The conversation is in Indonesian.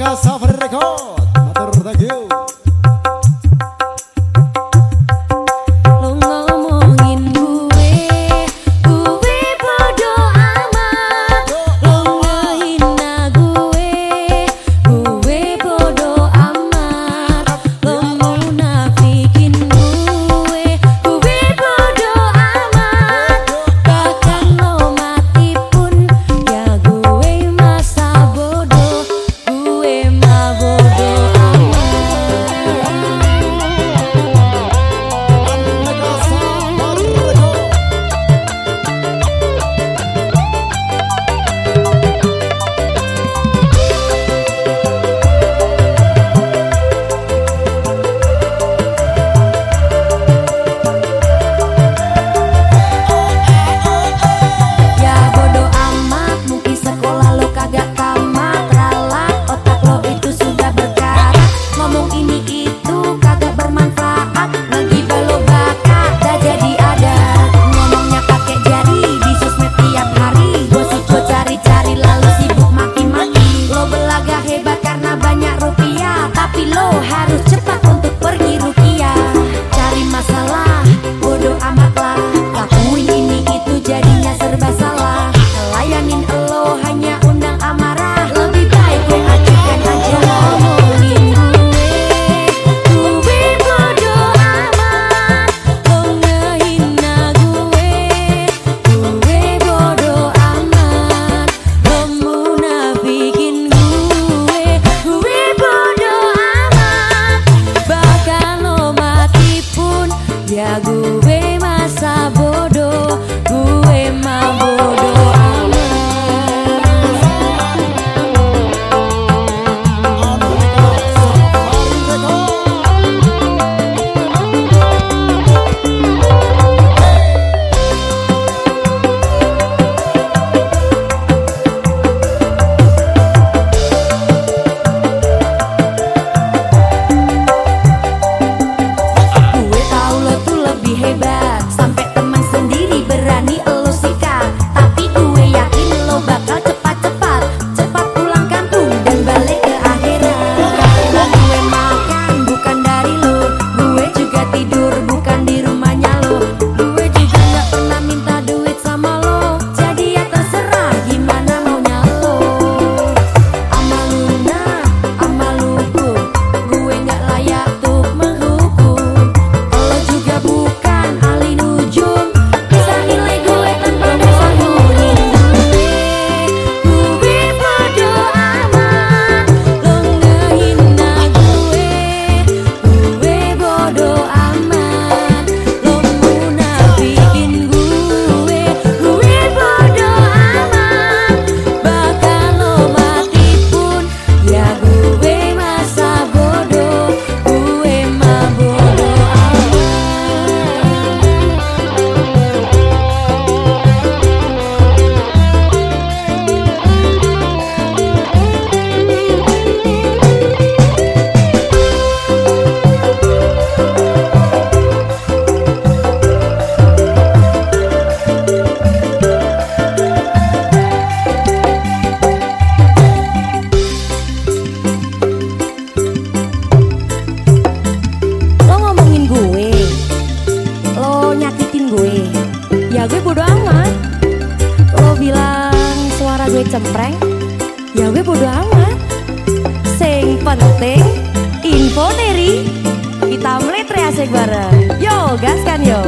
casa Freco. Gue cempreng? Ya gue bodo amat. Sing penting info dari kita mulai teriasik bareng. Yo gas kan yo